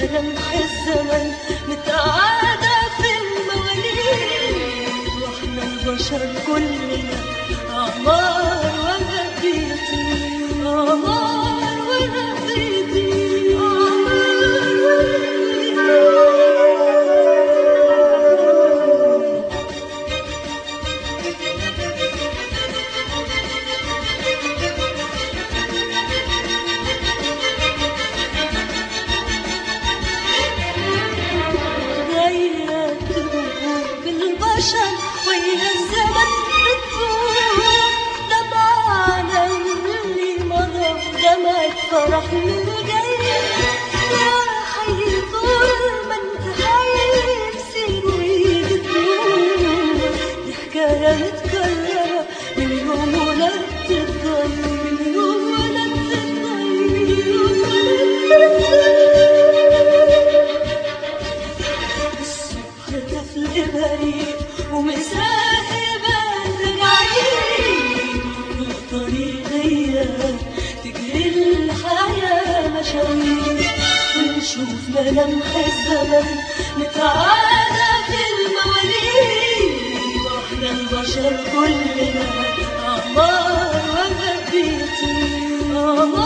لمح الزمن نتعادى في المواليد وإحنا البشر كلنا جاي يا حي طول ما انت حي بسير ويد الدور دي حكاية متكررة من يوم ولدت الضي من يوم ولدت الضي الصبح طفل بريء ومساهب ونشوف ملامح الزمن نتعادى في المواليد. وإحنا البشر كلنا أعمار بيطير أعمار